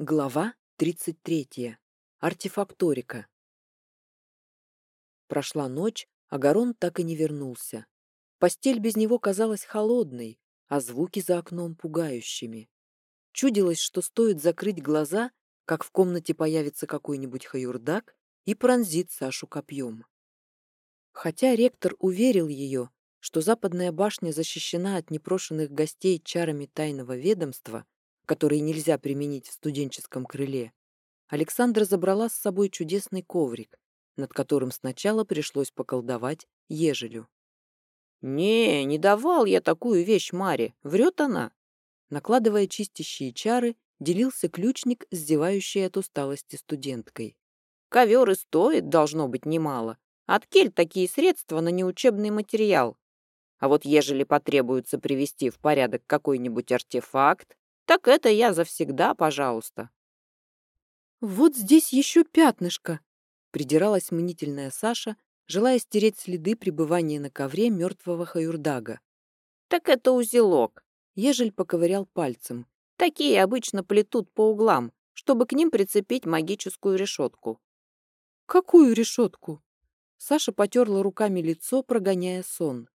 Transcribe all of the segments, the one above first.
Глава 33. Артефакторика. Прошла ночь, а Гарон так и не вернулся. Постель без него казалась холодной, а звуки за окном пугающими. Чудилось, что стоит закрыть глаза, как в комнате появится какой-нибудь хаюрдак и пронзит Сашу копьем. Хотя ректор уверил ее, что западная башня защищена от непрошенных гостей чарами тайного ведомства, которые нельзя применить в студенческом крыле, Александра забрала с собой чудесный коврик, над которым сначала пришлось поколдовать ежелю. «Не, не давал я такую вещь Маре, врет она!» Накладывая чистящие чары, делился ключник с зевающей от усталости студенткой. «Ковер и стоит, должно быть, немало. Откель такие средства на неучебный материал. А вот ежели потребуется привести в порядок какой-нибудь артефакт, так это я завсегда, пожалуйста. Вот здесь еще пятнышко, придиралась мнительная Саша, желая стереть следы пребывания на ковре мертвого хаюрдага. Так это узелок. Ежель поковырял пальцем. Такие обычно плетут по углам, чтобы к ним прицепить магическую решетку. Какую решетку? Саша потерла руками лицо, прогоняя сон.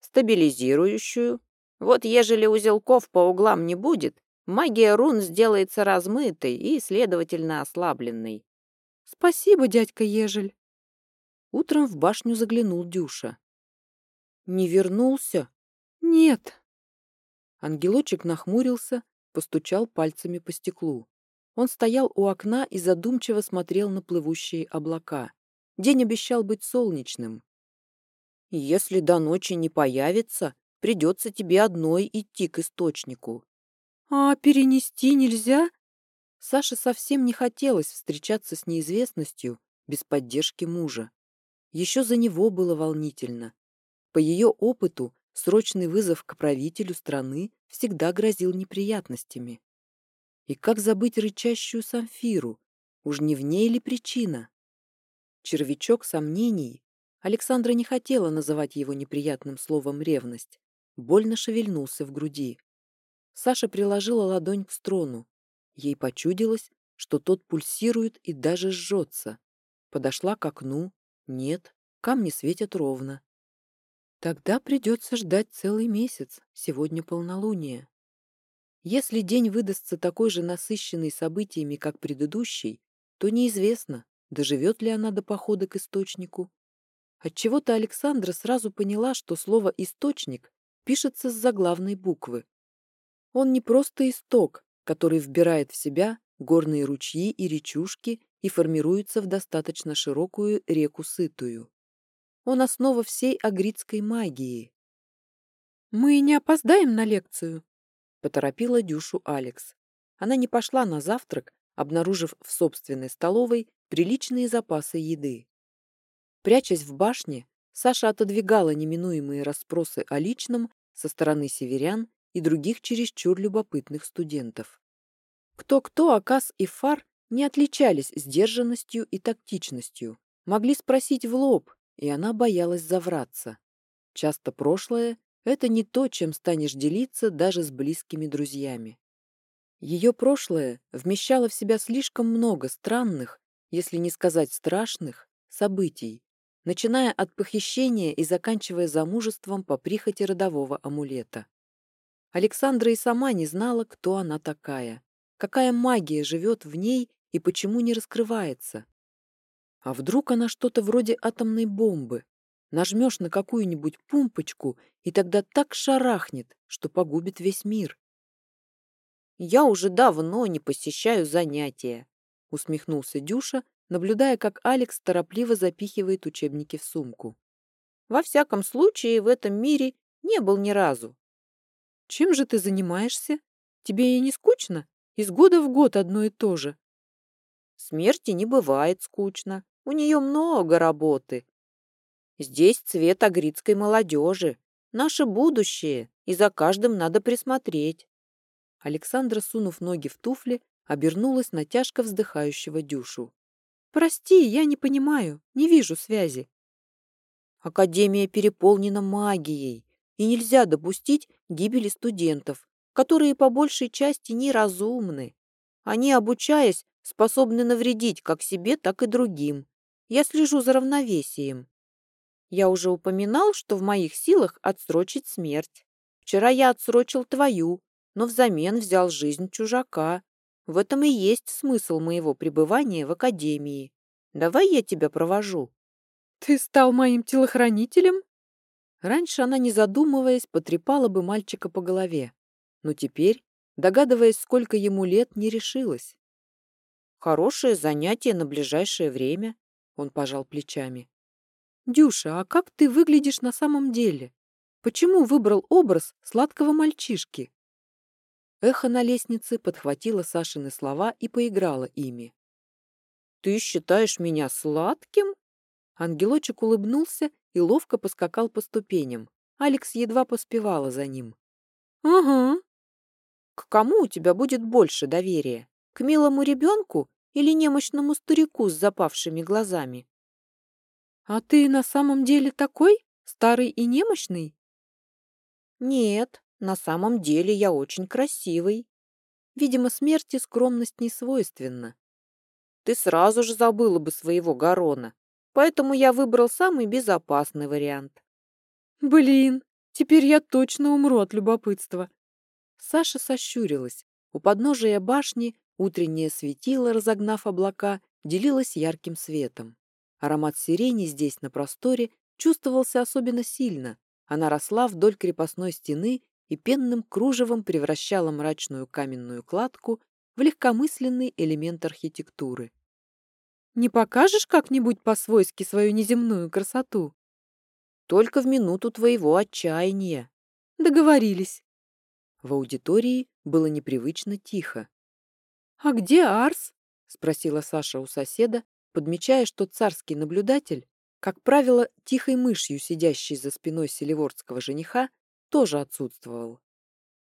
Стабилизирующую, вот ежели узелков по углам не будет, магия рун сделается размытой и, следовательно, ослабленной. Спасибо, дядька Ежель. Утром в башню заглянул Дюша. Не вернулся? Нет. Ангелочек нахмурился, постучал пальцами по стеклу. Он стоял у окна и задумчиво смотрел на плывущие облака. День обещал быть солнечным. «Если до ночи не появится, Придется тебе одной идти к источнику. А перенести нельзя? Саше совсем не хотелось встречаться с неизвестностью без поддержки мужа. Еще за него было волнительно. По ее опыту срочный вызов к правителю страны всегда грозил неприятностями. И как забыть рычащую Самфиру? Уж не в ней ли причина? Червячок сомнений. Александра не хотела называть его неприятным словом «ревность», больно шевельнулся в груди. Саша приложила ладонь к строну. Ей почудилось, что тот пульсирует и даже жжется. Подошла к окну. Нет, камни светят ровно. Тогда придется ждать целый месяц, сегодня полнолуние. Если день выдастся такой же насыщенный событиями, как предыдущий, то неизвестно, доживет ли она до похода к источнику. Отчего-то Александра сразу поняла, что слово «источник» пишется с заглавной буквы. Он не просто исток, который вбирает в себя горные ручьи и речушки и формируется в достаточно широкую реку Сытую. Он основа всей агритской магии. «Мы не опоздаем на лекцию», — поторопила Дюшу Алекс. Она не пошла на завтрак, обнаружив в собственной столовой приличные запасы еды. Прячась в башне, Саша отодвигала неминуемые расспросы о личном со стороны северян и других чересчур любопытных студентов. Кто-кто, Акас и Фар не отличались сдержанностью и тактичностью, могли спросить в лоб, и она боялась завраться. Часто прошлое — это не то, чем станешь делиться даже с близкими друзьями. Ее прошлое вмещало в себя слишком много странных, если не сказать страшных, событий, начиная от похищения и заканчивая замужеством по прихоти родового амулета. Александра и сама не знала, кто она такая, какая магия живет в ней и почему не раскрывается. А вдруг она что-то вроде атомной бомбы? Нажмешь на какую-нибудь пумпочку, и тогда так шарахнет, что погубит весь мир. «Я уже давно не посещаю занятия», — усмехнулся Дюша, наблюдая, как Алекс торопливо запихивает учебники в сумку. «Во всяком случае, в этом мире не был ни разу». «Чем же ты занимаешься? Тебе и не скучно? Из года в год одно и то же». «Смерти не бывает скучно. У нее много работы. Здесь цвет агритской молодежи, наше будущее, и за каждым надо присмотреть». Александра, сунув ноги в туфли, обернулась на тяжко вздыхающего Дюшу. Прости, я не понимаю, не вижу связи. Академия переполнена магией, и нельзя допустить гибели студентов, которые по большей части неразумны. Они, обучаясь, способны навредить как себе, так и другим. Я слежу за равновесием. Я уже упоминал, что в моих силах отсрочить смерть. Вчера я отсрочил твою, но взамен взял жизнь чужака. В этом и есть смысл моего пребывания в академии. Давай я тебя провожу. Ты стал моим телохранителем? Раньше она, не задумываясь, потрепала бы мальчика по голове. Но теперь, догадываясь, сколько ему лет, не решилась. Хорошее занятие на ближайшее время, он пожал плечами. Дюша, а как ты выглядишь на самом деле? Почему выбрал образ сладкого мальчишки? Эхо на лестнице подхватило Сашины слова и поиграло ими. «Ты считаешь меня сладким?» Ангелочек улыбнулся и ловко поскакал по ступеням. Алекс едва поспевала за ним. «Угу». «К кому у тебя будет больше доверия? К милому ребенку или немощному старику с запавшими глазами?» «А ты на самом деле такой? Старый и немощный?» «Нет, на самом деле я очень красивый. Видимо, смерти скромность не свойственна. Ты сразу же забыла бы своего Гарона, поэтому я выбрал самый безопасный вариант. Блин, теперь я точно умру от любопытства. Саша сощурилась. У подножия башни утреннее светило, разогнав облака, делилось ярким светом. Аромат сирени здесь, на просторе, чувствовался особенно сильно. Она росла вдоль крепостной стены и пенным кружевом превращала мрачную каменную кладку в легкомысленный элемент архитектуры. «Не покажешь как-нибудь по-свойски свою неземную красоту?» «Только в минуту твоего отчаяния». «Договорились». В аудитории было непривычно тихо. «А где Арс?» — спросила Саша у соседа, подмечая, что царский наблюдатель, как правило, тихой мышью, сидящей за спиной селивордского жениха, тоже отсутствовал.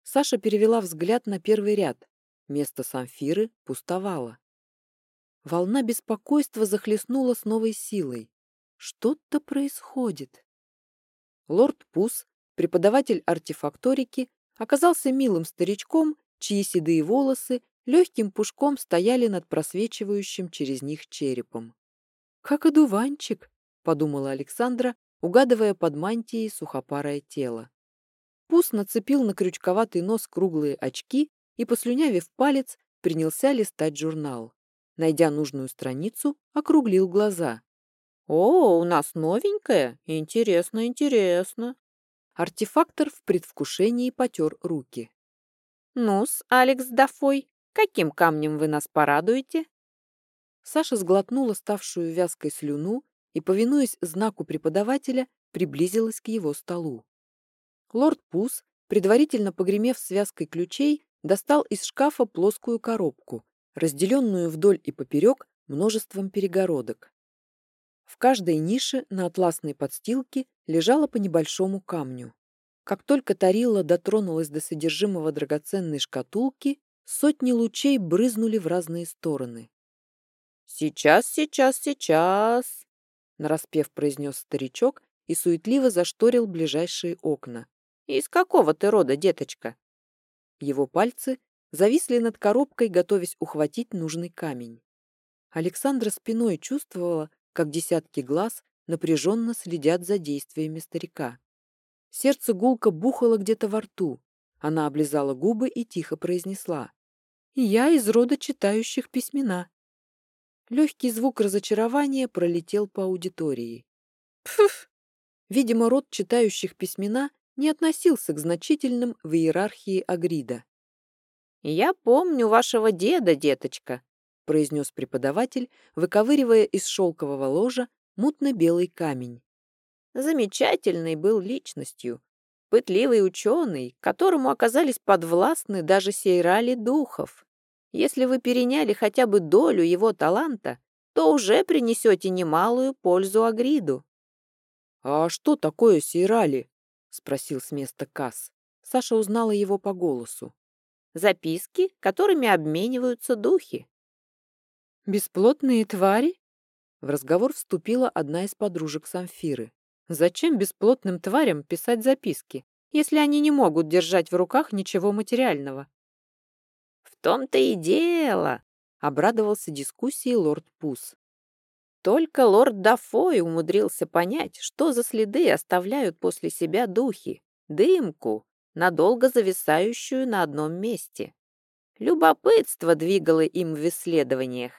Саша перевела взгляд на первый ряд. Место Самфиры пустовало. Волна беспокойства захлестнула с новой силой. Что-то происходит. Лорд Пус, преподаватель артефакторики, оказался милым старичком, чьи седые волосы легким пушком стояли над просвечивающим через них черепом. «Как одуванчик», — подумала Александра, угадывая под мантией сухопарое тело. Пус нацепил на крючковатый нос круглые очки и, послюнявив палец, принялся листать журнал. Найдя нужную страницу, округлил глаза. «О, у нас новенькая? Интересно, интересно!» Артефактор в предвкушении потер руки. «Ну-с, Алекс Дафой, каким камнем вы нас порадуете?» Саша сглотнула ставшую вязкой слюну и, повинуясь знаку преподавателя, приблизилась к его столу. Лорд Пус, предварительно погремев связкой ключей, достал из шкафа плоскую коробку, разделенную вдоль и поперек множеством перегородок. В каждой нише на атласной подстилке лежало по небольшому камню. Как только Тарила дотронулась до содержимого драгоценной шкатулки, сотни лучей брызнули в разные стороны. «Сейчас, сейчас, сейчас!» — нараспев произнес старичок и суетливо зашторил ближайшие окна. «Из какого ты рода, деточка?» Его пальцы зависли над коробкой, готовясь ухватить нужный камень. Александра спиной чувствовала, как десятки глаз напряженно следят за действиями старика. Сердце гулко бухало где-то во рту. Она облизала губы и тихо произнесла. «Я из рода читающих письмена». Легкий звук разочарования пролетел по аудитории. Пф! Видимо, род читающих письмена не относился к значительным в иерархии Агрида. «Я помню вашего деда, деточка», — произнес преподаватель, выковыривая из шелкового ложа мутно-белый камень. Замечательный был личностью, пытливый ученый, которому оказались подвластны даже сейрали духов. Если вы переняли хотя бы долю его таланта, то уже принесете немалую пользу Агриду. «А что такое сейрали?» — спросил с места Касс. Саша узнала его по голосу. «Записки, которыми обмениваются духи». «Бесплотные твари?» В разговор вступила одна из подружек Самфиры. «Зачем бесплотным тварям писать записки, если они не могут держать в руках ничего материального?» В том-то и дело, обрадовался дискуссии лорд Пус. Только лорд Дафой умудрился понять, что за следы оставляют после себя духи, дымку, надолго зависающую на одном месте. Любопытство двигало им в исследованиях.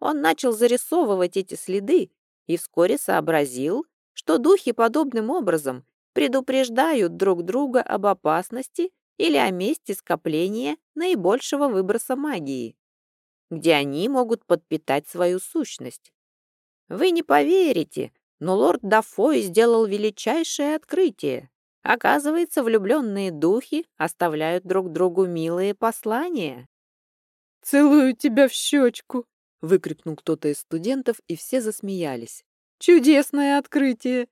Он начал зарисовывать эти следы и вскоре сообразил, что духи подобным образом предупреждают друг друга об опасности или о месте скопления наибольшего выброса магии, где они могут подпитать свою сущность. Вы не поверите, но лорд Дафой сделал величайшее открытие. Оказывается, влюбленные духи оставляют друг другу милые послания. «Целую тебя в щечку!» — выкрикнул кто-то из студентов, и все засмеялись. «Чудесное открытие!»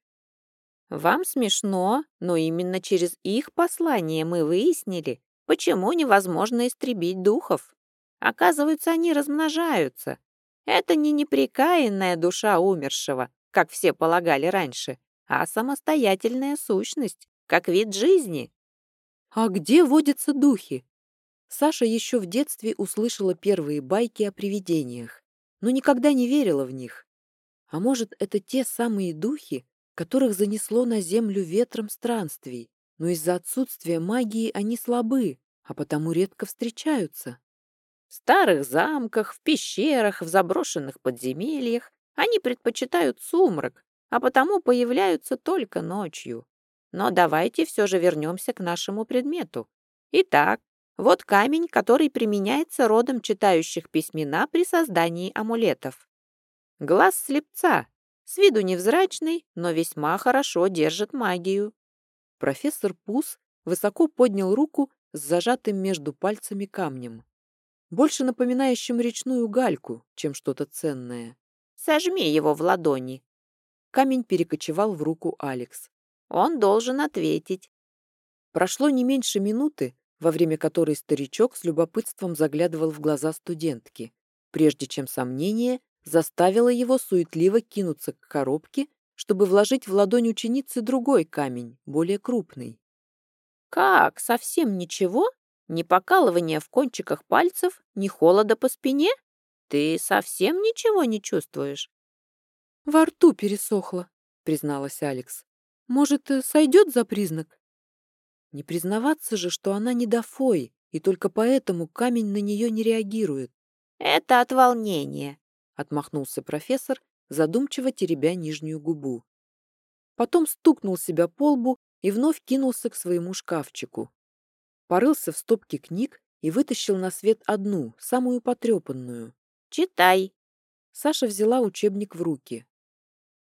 Вам смешно, но именно через их послание мы выяснили, почему невозможно истребить духов. Оказывается, они размножаются. Это не непрекаянная душа умершего, как все полагали раньше, а самостоятельная сущность, как вид жизни. А где водятся духи? Саша еще в детстве услышала первые байки о привидениях, но никогда не верила в них. А может, это те самые духи, которых занесло на землю ветром странствий, но из-за отсутствия магии они слабы, а потому редко встречаются. В старых замках, в пещерах, в заброшенных подземельях они предпочитают сумрак, а потому появляются только ночью. Но давайте все же вернемся к нашему предмету. Итак, вот камень, который применяется родом читающих письмена при создании амулетов. Глаз слепца, с виду невзрачный, но весьма хорошо держит магию. Профессор Пус высоко поднял руку с зажатым между пальцами камнем, больше напоминающим речную гальку, чем что-то ценное. «Сожми его в ладони». Камень перекочевал в руку Алекс. «Он должен ответить». Прошло не меньше минуты, во время которой старичок с любопытством заглядывал в глаза студентки, прежде чем сомнение заставила его суетливо кинуться к коробке, чтобы вложить в ладонь ученицы другой камень, более крупный. «Как? Совсем ничего? Ни покалывания в кончиках пальцев, ни холода по спине? Ты совсем ничего не чувствуешь?» «Во рту пересохло», — призналась Алекс. «Может, э, сойдет за признак?» Не признаваться же, что она не дофой, и только поэтому камень на нее не реагирует. «Это от волнения», отмахнулся профессор, задумчиво теребя нижнюю губу. Потом стукнул себя по лбу и вновь кинулся к своему шкафчику. Порылся в стопке книг и вытащил на свет одну, самую потрепанную. «Читай!» Саша взяла учебник в руки.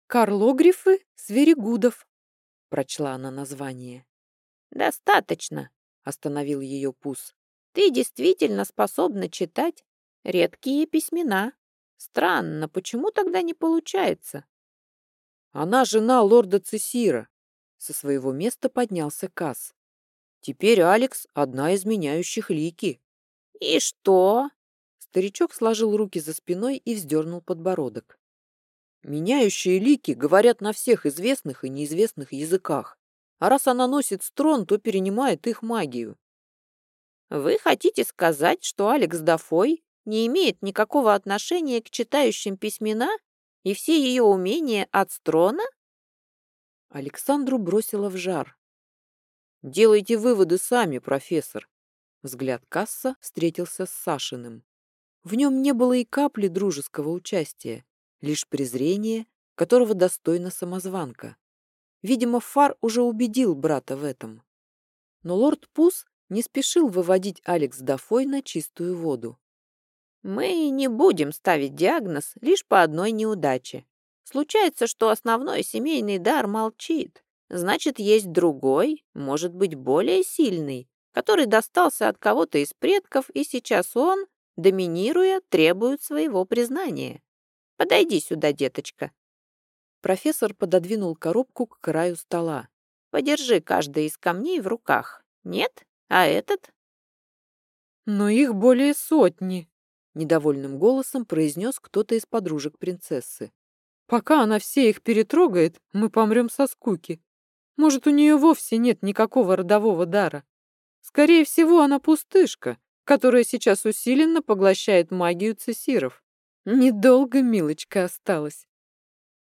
«Карлогрифы Сверигудов», — прочла она название. «Достаточно», — остановил ее Пус. «Ты действительно способна читать редкие письмена». Странно, почему тогда не получается? Она жена лорда Цесира. Со своего места поднялся Касс. Теперь Алекс — одна из меняющих лики. И что? Старичок сложил руки за спиной и вздернул подбородок. Меняющие лики говорят на всех известных и неизвестных языках. А раз она носит строн, то перенимает их магию. Вы хотите сказать, что Алекс Дафой не имеет никакого отношения к читающим письмена и все ее умения от строна? Александру бросила в жар. «Делайте выводы сами, профессор». Взгляд Касса встретился с Сашиным. В нем не было и капли дружеского участия, лишь презрение, которого достойна самозванка. Видимо, Фар уже убедил брата в этом. Но лорд Пус не спешил выводить Алекс Дафой на чистую воду. Мы не будем ставить диагноз лишь по одной неудаче. Случается, что основной семейный дар молчит. Значит, есть другой, может быть, более сильный, который достался от кого-то из предков, и сейчас он, доминируя, требует своего признания. Подойди сюда, деточка. Профессор пододвинул коробку к краю стола. Подержи каждый из камней в руках. Нет? А этот? Но их более сотни, Недовольным голосом произнес кто-то из подружек принцессы. «Пока она все их перетрогает, мы помрем со скуки. Может, у нее вовсе нет никакого родового дара. Скорее всего, она пустышка, которая сейчас усиленно поглощает магию цесиров. Недолго Милочка осталась.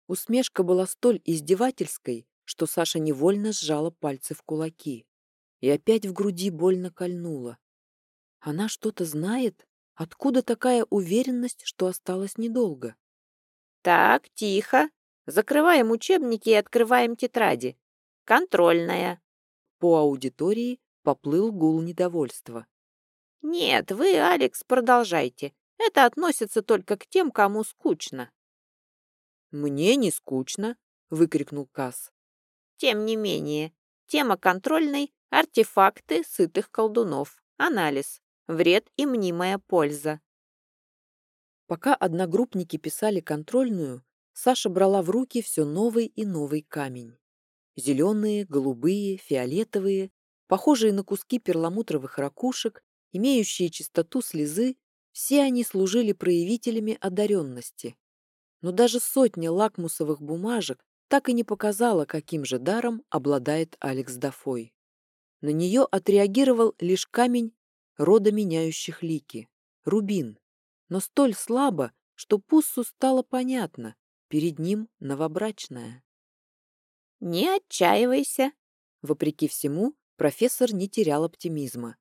Усмешка была столь издевательской, что Саша невольно сжала пальцы в кулаки. И опять в груди больно кольнула. Она что-то знает? Откуда такая уверенность, что осталось недолго? Так, тихо. Закрываем учебники и открываем тетради. Контрольная. По аудитории поплыл гул недовольства. Нет, вы, Алекс, продолжайте. Это относится только к тем, кому скучно. Мне не скучно, выкрикнул Касс. Тем не менее, тема контрольной — артефакты сытых колдунов. Анализ. Вред и мнимая польза. Пока одногруппники писали контрольную, Саша брала в руки все новый и новый камень. Зеленые, голубые, фиолетовые, похожие на куски перламутровых ракушек, имеющие чистоту слезы, все они служили проявителями одаренности. Но даже сотня лакмусовых бумажек так и не показала, каким же даром обладает Алекс Дафой. На нее отреагировал лишь камень рода меняющих лики — рубин но столь слабо, что Пуссу стало понятно, перед ним новобрачная. «Не отчаивайся!» Вопреки всему, профессор не терял оптимизма.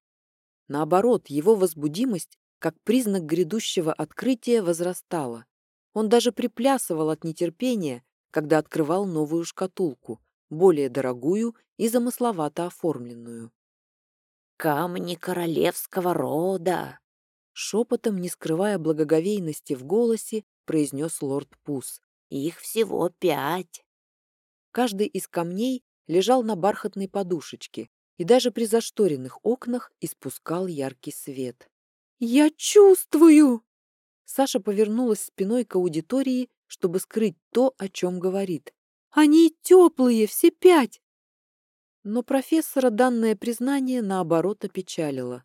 Наоборот, его возбудимость, как признак грядущего открытия, возрастала. Он даже приплясывал от нетерпения, когда открывал новую шкатулку, более дорогую и замысловато оформленную. «Камни королевского рода!» Шепотом, не скрывая благоговейности в голосе, произнес лорд Пус. «Их всего пять». Каждый из камней лежал на бархатной подушечке и даже при зашторенных окнах испускал яркий свет. «Я чувствую!» Саша повернулась спиной к аудитории, чтобы скрыть то, о чем говорит. «Они теплые, все пять!» Но профессора данное признание, наоборот, опечалило.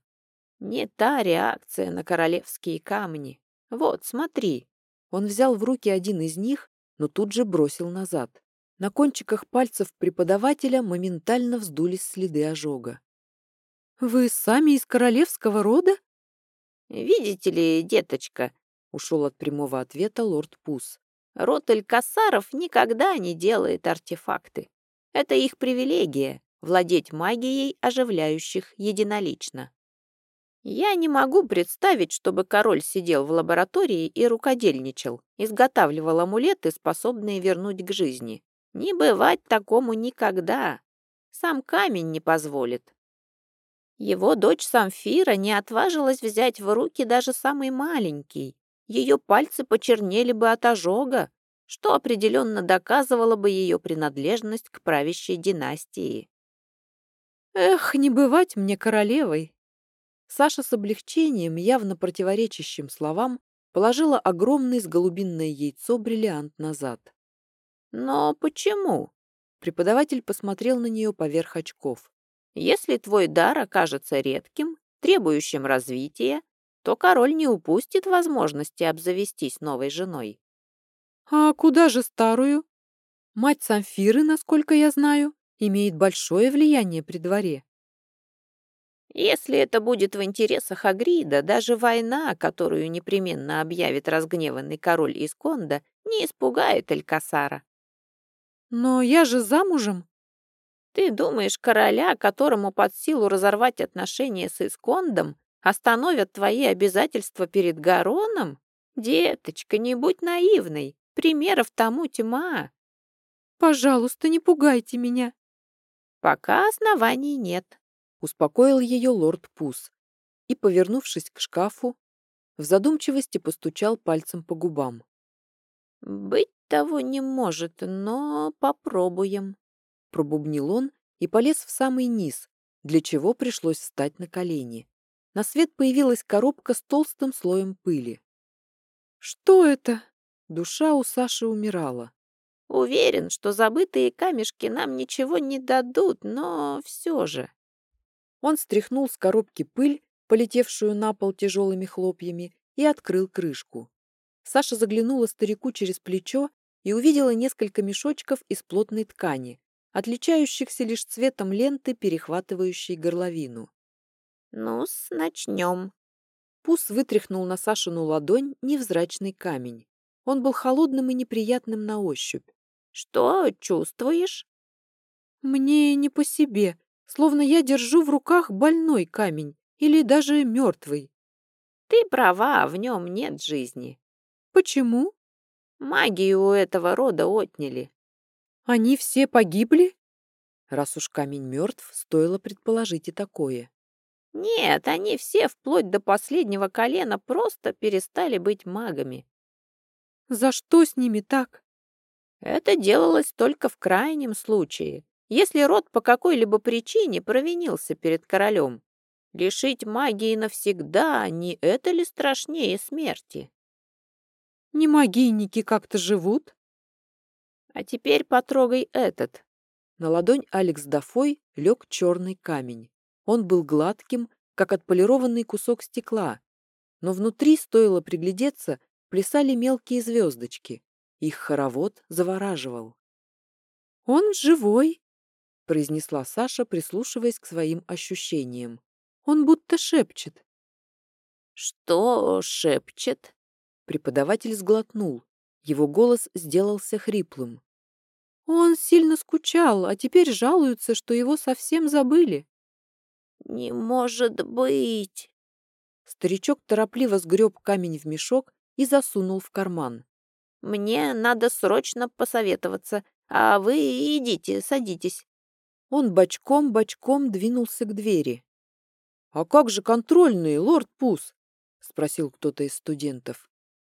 Не та реакция на королевские камни. Вот, смотри. Он взял в руки один из них, но тут же бросил назад. На кончиках пальцев преподавателя моментально вздулись следы ожога. «Вы сами из королевского рода?» «Видите ли, деточка», — ушел от прямого ответа лорд Пус, «род Элькасаров никогда не делает артефакты. Это их привилегия — владеть магией оживляющих единолично. Я не могу представить, чтобы король сидел в лаборатории и рукодельничал, изготавливал амулеты, способные вернуть к жизни. Не бывать такому никогда. Сам камень не позволит. Его дочь Самфира не отважилась взять в руки даже самый маленький. Ее пальцы почернели бы от ожога, что определенно доказывало бы ее принадлежность к правящей династии. «Эх, не бывать мне королевой!» Саша с облегчением, явно противоречащим словам, положила огромный с голубинное яйцо бриллиант назад. «Но почему?» Преподаватель посмотрел на нее поверх очков. «Если твой дар окажется редким, требующим развития, то король не упустит возможности обзавестись новой женой». «А куда же старую? Мать Самфиры, насколько я знаю, имеет большое влияние при дворе. Если это будет в интересах Агрида, даже война, которую непременно объявит разгневанный король Исконда, не испугает Элькасара. Но я же замужем. Ты думаешь, короля, которому под силу разорвать отношения с Искондом, остановят твои обязательства перед Гароном? Деточка, не будь наивной. Примеров тому тьма. Пожалуйста, не пугайте меня. Пока оснований нет. Успокоил ее лорд Пус и, повернувшись к шкафу, в задумчивости постучал пальцем по губам. «Быть того не может, но попробуем», — пробубнил он и полез в самый низ, для чего пришлось встать на колени. На свет появилась коробка с толстым слоем пыли. «Что это?» Душа у Саши умирала. «Уверен, что забытые камешки нам ничего не дадут, но все же...» Он стряхнул с коробки пыль, полетевшую на пол тяжелыми хлопьями, и открыл крышку. Саша заглянула старику через плечо и увидела несколько мешочков из плотной ткани, отличающихся лишь цветом ленты, перехватывающей горловину. ну начнем», Пус вытряхнул на Сашину ладонь невзрачный камень. Он был холодным и неприятным на ощупь. «Что чувствуешь?» «Мне не по себе, словно я держу в руках больной камень или даже мертвый». «Ты права, в нем нет жизни». «Почему?» «Магию у этого рода отняли». «Они все погибли?» Раз уж камень мертв, стоило предположить и такое. Нет, они все вплоть до последнего колена просто перестали быть магами. За что с ними так? Это делалось только в крайнем случае, если род по какой-либо причине провинился перед королем. Лишить магии навсегда, не это ли страшнее смерти? Не магийники как-то живут? А теперь потрогай этот. На ладонь Алекс Дафой лег черный камень. Он был гладким, как отполированный кусок стекла, но внутри, стоило приглядеться, плясали мелкие звездочки. Их хоровод завораживал. «Он живой!» — произнесла Саша, прислушиваясь к своим ощущениям. «Он будто шепчет». «Что шепчет?» Преподаватель сглотнул. Его голос сделался хриплым. «Он сильно скучал, а теперь жалуется, что его совсем забыли». «Не может быть!» Старичок торопливо сгреб камень в мешок и засунул в карман. «Мне надо срочно посоветоваться, а вы идите, садитесь». Он бочком-бочком двинулся к двери. «А как же контрольные, лорд Пус?» — спросил кто-то из студентов.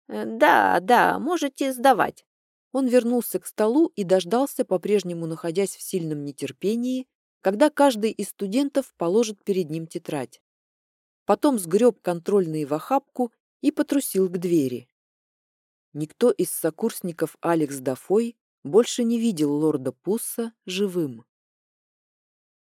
«Э, «Да, да, можете сдавать». Он вернулся к столу и дождался, по-прежнему находясь в сильном нетерпении, когда каждый из студентов положит перед ним тетрадь. Потом сгреб контрольные в охапку и потрусил к двери. Никто из сокурсников Алекс Дафой больше не видел лорда Пусса живым.